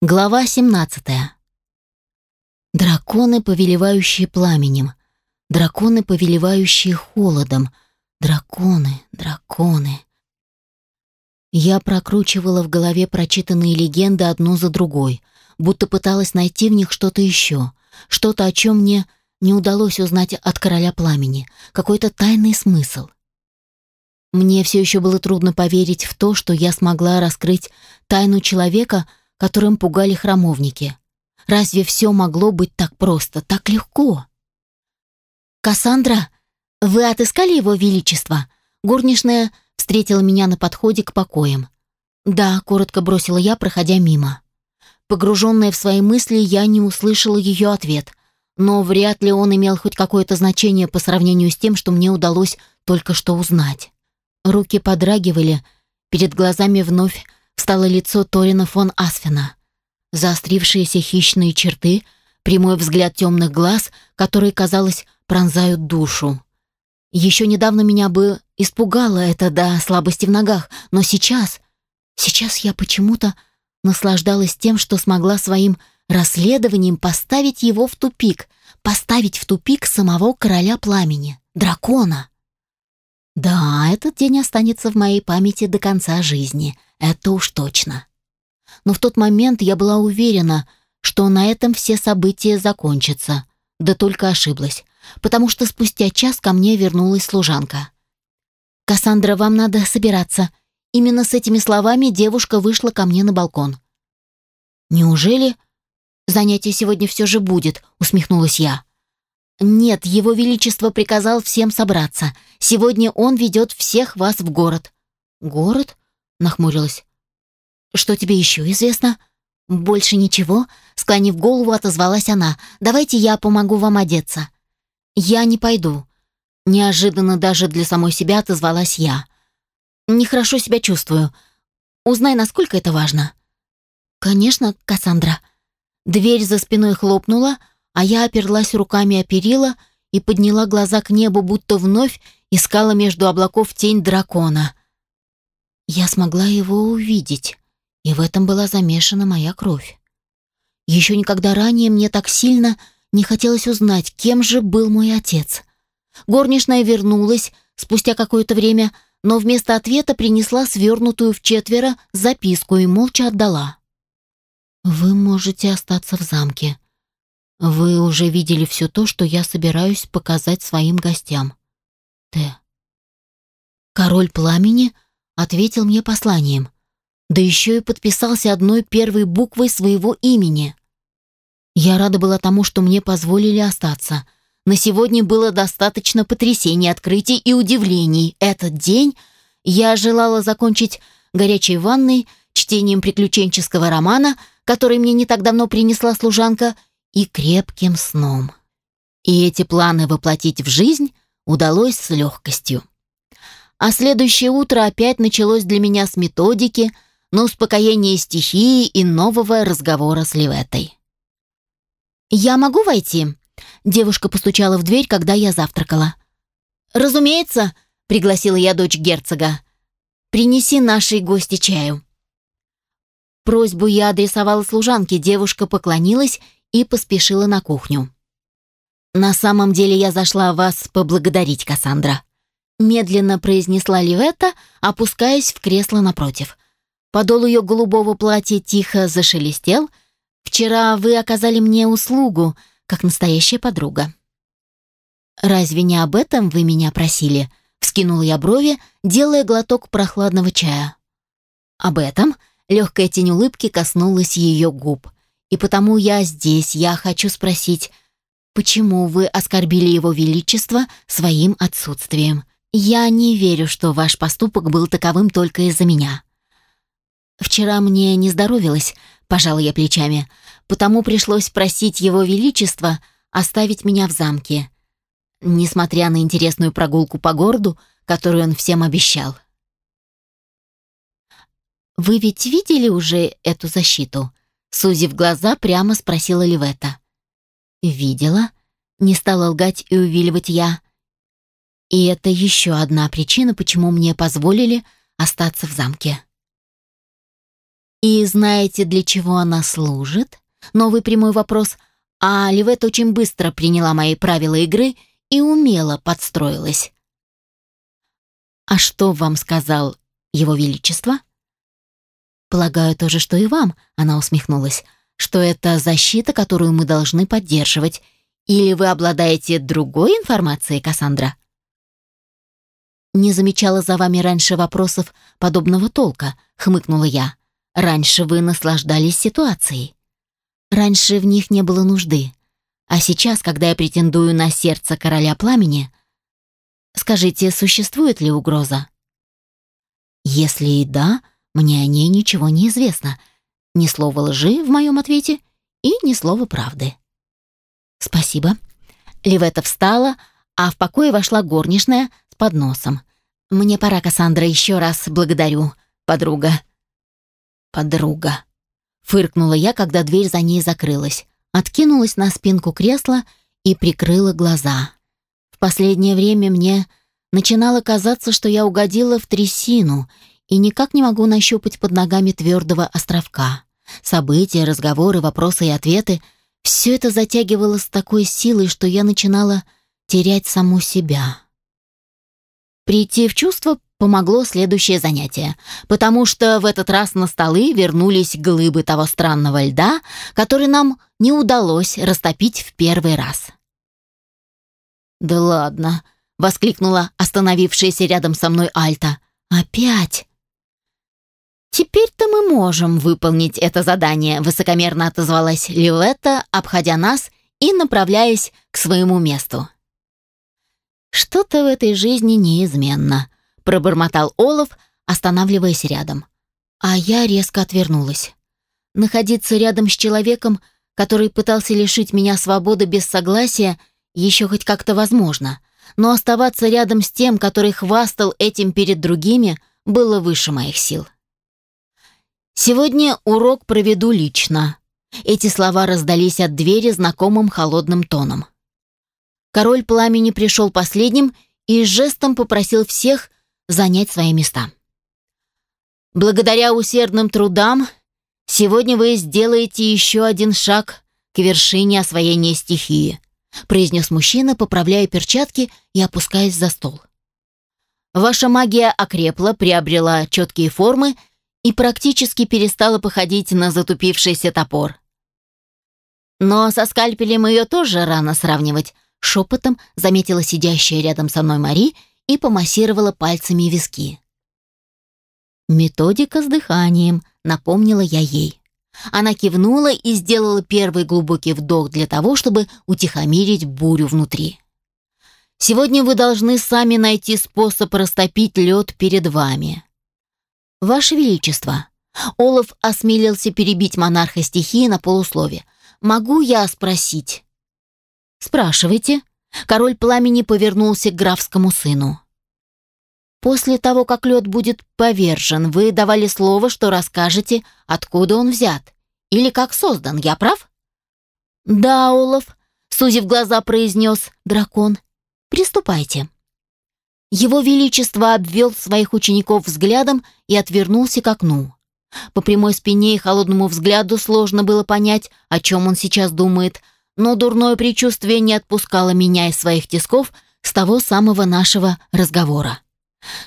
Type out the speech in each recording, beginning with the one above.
Глава 17. Драконы, повелевающие пламенем. Драконы, повелевающие холодом. Драконы, драконы. Я прокручивала в голове прочитанные легенды одну за другой, будто пыталась найти в них что-то еще, что-то, о чем мне не удалось узнать от короля пламени, какой-то тайный смысл. Мне все еще было трудно поверить в то, что я смогла раскрыть тайну человека, которым пугали храмовники. Разве все могло быть так просто, так легко? «Кассандра, вы отыскали его величество?» Горничная встретила меня на подходе к покоям. «Да», — коротко бросила я, проходя мимо. Погруженная в свои мысли, я не услышала ее ответ, но вряд ли он имел хоть какое-то значение по сравнению с тем, что мне удалось только что узнать. Руки подрагивали, перед глазами вновь встало лицо Торина фон Асфена. Заострившиеся хищные черты, прямой взгляд темных глаз, которые, казалось, пронзают душу. Еще недавно меня бы испугало это до слабости в ногах, но сейчас, сейчас я почему-то наслаждалась тем, что смогла своим расследованием поставить его в тупик, поставить в тупик самого короля пламени, дракона. Да, этот день останется в моей памяти до конца жизни, это уж точно. Но в тот момент я была уверена, что на этом все события закончатся. Да только ошиблась, потому что спустя час ко мне вернулась служанка. «Кассандра, вам надо собираться». Именно с этими словами девушка вышла ко мне на балкон. «Неужели занятие сегодня все же будет?» — усмехнулась я. «Нет, его величество приказал всем собраться. Сегодня он ведет всех вас в город». «Город?» — нахмурилась. «Что тебе еще известно?» «Больше ничего?» — склонив голову, отозвалась она. «Давайте я помогу вам одеться». «Я не пойду». Неожиданно даже для самой себя отозвалась я. «Нехорошо себя чувствую. Узнай, насколько это важно». «Конечно, Кассандра». Дверь за спиной хлопнула, а я оперлась руками о перила и подняла глаза к небу, будто вновь искала между облаков тень дракона. Я смогла его увидеть, и в этом была замешана моя кровь. Еще никогда ранее мне так сильно не хотелось узнать, кем же был мой отец. Горничная вернулась спустя какое-то время, но вместо ответа принесла свернутую в четверо записку и молча отдала. «Вы можете остаться в замке», вы уже видели все то, что я собираюсь показать своим гостям. Т. Король пламени ответил мне посланием, да еще и подписался одной первой буквой своего имени. Я рада была тому, что мне позволили остаться. На сегодня было достаточно потрясений, открытий и удивлений. Этот день я желала закончить горячей ванной, чтением приключенческого романа, который мне не так давно принесла служанка, и крепким сном. И эти планы воплотить в жизнь удалось с легкостью. А следующее утро опять началось для меня с методики, на успокоение стихии и нового разговора с Ливетой. «Я могу войти?» Девушка постучала в дверь, когда я завтракала. «Разумеется», — пригласила я дочь герцога. «Принеси нашей гости чаю». Просьбу я адресовала служанке, девушка поклонилась и поспешила на кухню. «На самом деле я зашла вас поблагодарить, Кассандра», медленно произнесла Ливетта, опускаясь в кресло напротив. Подол ее голубого платья тихо зашелестел. «Вчера вы оказали мне услугу, как настоящая подруга». «Разве не об этом вы меня просили?» — вскинула я брови, делая глоток прохладного чая. «Об этом?» — легкая тень улыбки коснулась ее губ. И потому я здесь, я хочу спросить, почему вы оскорбили его величество своим отсутствием? Я не верю, что ваш поступок был таковым только из-за меня. Вчера мне не здоровилось, пожал я плечами, потому пришлось просить его величество оставить меня в замке, несмотря на интересную прогулку по городу, которую он всем обещал. Вы ведь видели уже эту защиту? Сузив глаза, прямо спросила Ливета. «Видела?» — не стала лгать и увиливать я. И это еще одна причина, почему мне позволили остаться в замке. И знаете, для чего она служит? Новый прямой вопрос. А Ливет очень быстро приняла мои правила игры и умело подстроилась. «А что вам сказал его величество?» «Полагаю, то же, что и вам», — она усмехнулась, «что это защита, которую мы должны поддерживать. Или вы обладаете другой информацией, Кассандра?» «Не замечала за вами раньше вопросов подобного толка», — хмыкнула я. «Раньше вы наслаждались ситуацией. Раньше в них не было нужды. А сейчас, когда я претендую на сердце короля пламени, скажите, существует ли угроза?» «Если и да, мне о ней ничего не известно. Ни слова лжи в моем ответе и ни слова правды». «Спасибо». Ливета встала, а в покое вошла горничная с подносом. «Мне пора, Кассандра, еще раз благодарю, подруга». «Подруга», — фыркнула я, когда дверь за ней закрылась, откинулась на спинку кресла и прикрыла глаза. В последнее время мне начинало казаться, что я угодила в трясину и никак не могу нащупать под ногами твердого островка. События, разговоры, вопросы и ответы — все это затягивало с такой силой, что я начинала терять саму себя. Прийти в чувство помогло следующее занятие, потому что в этот раз на столы вернулись глыбы того странного льда, который нам не удалось растопить в первый раз. «Да ладно!» — воскликнула остановившаяся рядом со мной Альта. «Опять!» «Теперь-то мы можем выполнить это задание», — высокомерно отозвалась Лилетта, обходя нас и направляясь к своему месту. «Что-то в этой жизни неизменно», — пробормотал Олаф, останавливаясь рядом. А я резко отвернулась. Находиться рядом с человеком, который пытался лишить меня свободы без согласия, еще хоть как-то возможно, но оставаться рядом с тем, который хвастал этим перед другими, было выше моих сил. Сегодня урок проведу лично. Эти слова раздались от двери знакомым холодным тоном. Король пламени пришел последним и жестом попросил всех занять свои места. Благодаря усердным трудам сегодня вы сделаете еще один шаг к вершине освоения стихии, произнес мужчина, поправляя перчатки и опускаясь за стол. Ваша магия окрепла, приобрела четкие формы и практически перестала походить на затупившийся топор. Но со скальпелем ее тоже рано сравнивать, шепотом заметила сидящая рядом со мной Мари и помассировала пальцами виски. «Методика с дыханием», — напомнила я ей. Она кивнула и сделала первый глубокий вдох для того, чтобы утихомирить бурю внутри. «Сегодня вы должны сами найти способ растопить лед перед вами. «Ваше Величество!» Олаф осмелился перебить монарха стихии на полуслове. «Могу я спросить?» «Спрашивайте». Король пламени повернулся к графскому сыну. «После того, как лед будет повержен, вы давали слово, что расскажете, откуда он взят. Или как создан, я прав?» «Да, Олаф», — сузив глаза, произнес дракон. «Приступайте». Его Величество обвел своих учеников взглядом и отвернулся к окну. По прямой спине и холодному взгляду сложно было понять, о чем он сейчас думает, но дурное предчувствие не отпускало меня из своих тисков с того самого нашего разговора.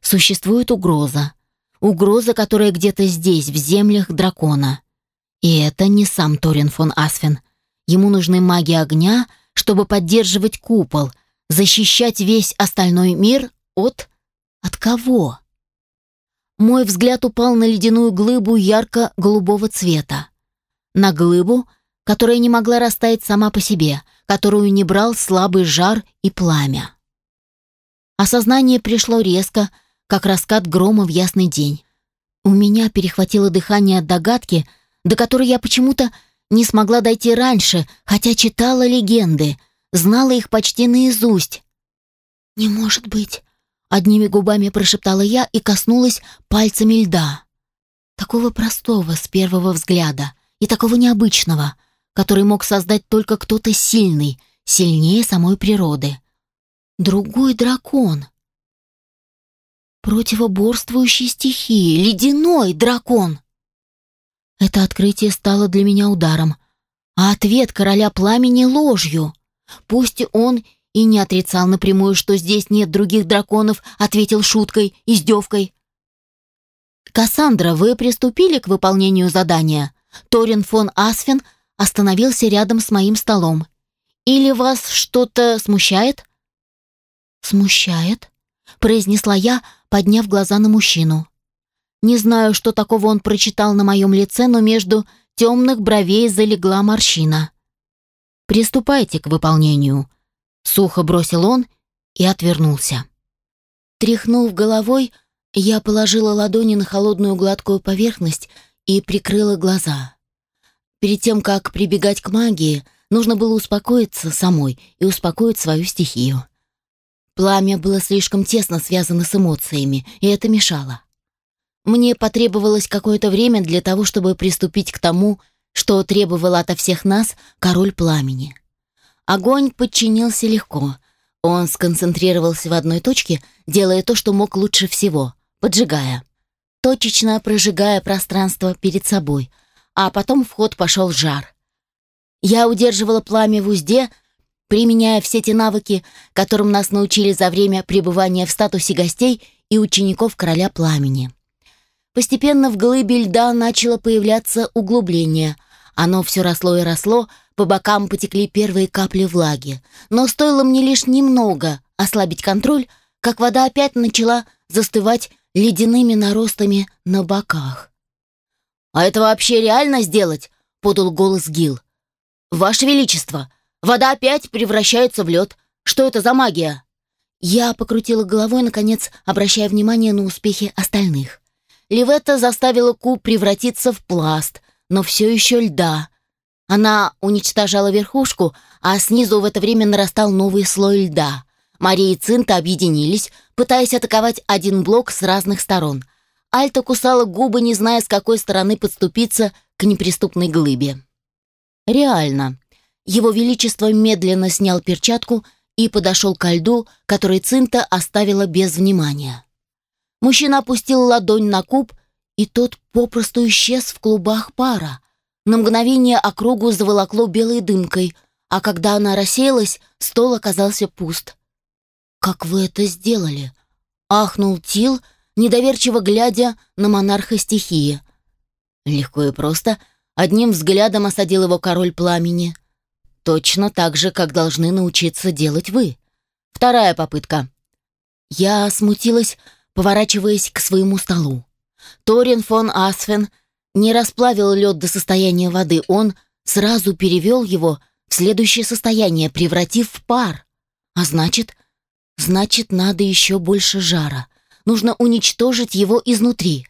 Существует угроза. Угроза, которая где-то здесь, в землях дракона. И это не сам Торин фон Асфен. Ему нужны маги огня, чтобы поддерживать купол, защищать весь остальной мир от... от кого? Мой взгляд упал на ледяную глыбу ярко-голубого цвета. На глыбу, которая не могла растаять сама по себе, которую не брал слабый жар и пламя. Осознание пришло резко, как раскат грома в ясный день. У меня перехватило дыхание от догадки, до которой я почему-то не смогла дойти раньше, хотя читала легенды, знала их почти наизусть. «Не может быть!» Одними губами прошептала я и коснулась пальцами льда. Такого простого с первого взгляда и такого необычного, который мог создать только кто-то сильный, сильнее самой природы. Другой дракон. Противоборствующий стихии, ледяной дракон. Это открытие стало для меня ударом, а ответ короля пламени — ложью. Пусть он и не отрицал напрямую, что здесь нет других драконов, ответил шуткой, издевкой. «Кассандра, вы приступили к выполнению задания?» Торин фон Асфен остановился рядом с моим столом. «Или вас что-то смущает?» «Смущает?» — произнесла я, подняв глаза на мужчину. Не знаю, что такого он прочитал на моем лице, но между темных бровей залегла морщина. «Приступайте к выполнению», — сухо бросил он и отвернулся. Тряхнув головой, я положила ладони на холодную гладкую поверхность и прикрыла глаза. Перед тем, как прибегать к магии, нужно было успокоиться самой и успокоить свою стихию. Пламя было слишком тесно связано с эмоциями, и это мешало. Мне потребовалось какое-то время для того, чтобы приступить к тому, что требовал ото всех нас король пламени. Огонь подчинился легко. Он сконцентрировался в одной точке, делая то, что мог лучше всего, поджигая. Точечно прожигая пространство перед собой, а потом в ход пошел жар. Я удерживала пламя в узде, применяя все те навыки, которым нас научили за время пребывания в статусе гостей и учеников короля пламени. Постепенно в глыбе льда начало появляться углубление. Оно все росло и росло, по бокам потекли первые капли влаги. Но стоило мне лишь немного ослабить контроль, как вода опять начала застывать ледяными наростами на боках. «А это вообще реально сделать?» — подал голос Гил. «Ваше Величество, Вода опять превращается в лед. Что это за магия?» Я покрутила головой, наконец, обращая внимание на успехи остальных. Ливетта заставила Ку превратиться в пласт, но все еще льда. Она уничтожала верхушку, а снизу в это время нарастал новый слой льда. Мария и Цинта объединились, пытаясь атаковать один блок с разных сторон. Альта кусала губы, не зная, с какой стороны подступиться к неприступной глыбе. Реально, его Величество медленно снял перчатку и подошел ко льду, который Цинта оставила без внимания. Мужчина опустил ладонь на куб, и тот попросту исчез в клубах пара. На мгновение округу заволокло белой дымкой, а когда она рассеялась, стол оказался пуст. «Как вы это сделали?» — ахнул Тил, недоверчиво глядя на монарха стихии. Легко и просто, одним взглядом осадил его король пламени — Точно так же, как должны научиться делать вы. Вторая попытка. Я смутилась, поворачиваясь к своему столу. Торин фон Асфен не расплавил лед до состояния воды, он сразу перевел его в следующее состояние, превратив в пар. А значит, значит, надо еще больше жара. Нужно уничтожить его изнутри.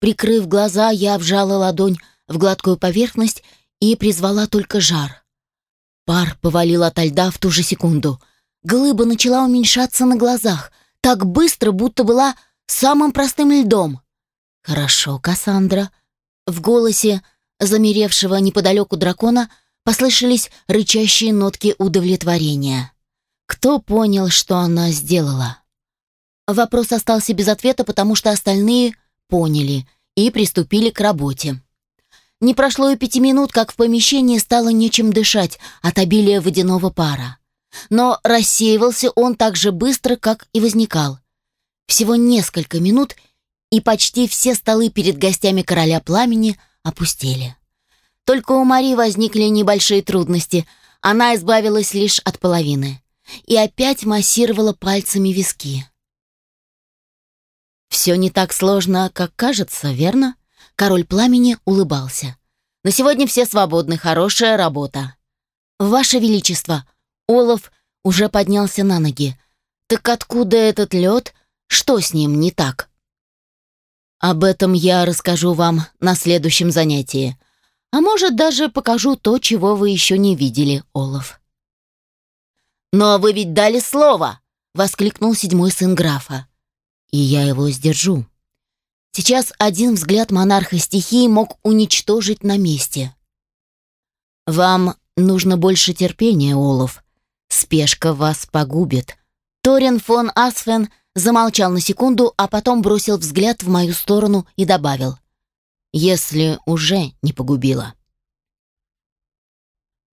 Прикрыв глаза, я вжала ладонь в гладкую поверхность и призвала только жар. Пар повалил ото льда в ту же секунду. Глыба начала уменьшаться на глазах, так быстро, будто была самым простым льдом. «Хорошо, Кассандра». В голосе замеревшего неподалеку дракона послышались рычащие нотки удовлетворения. Кто понял, что она сделала? Вопрос остался без ответа, потому что остальные поняли и приступили к работе. Не прошло и пяти минут, как в помещении стало нечем дышать от обилия водяного пара. Но рассеивался он так же быстро, как и возникал. Всего несколько минут, и почти все столы перед гостями короля пламени опустели. Только у Мари возникли небольшие трудности. Она избавилась лишь от половины. И опять массировала пальцами виски. «Все не так сложно, как кажется, верно?» Король пламени улыбался. «На сегодня все свободны, хорошая работа». «Ваше Величество!» Олаф уже поднялся на ноги. «Так откуда этот лед? Что с ним не так?» «Об этом я расскажу вам на следующем занятии. А может, даже покажу то, чего вы еще не видели, Олаф». «Но вы ведь дали слово!» — воскликнул седьмой сын графа. «И я его сдержу», Сейчас один взгляд монарха стихии мог уничтожить на месте. «Вам нужно больше терпения, Олаф. Спешка вас погубит». Торин фон Асфен замолчал на секунду, а потом бросил взгляд в мою сторону и добавил. если уже не погубила.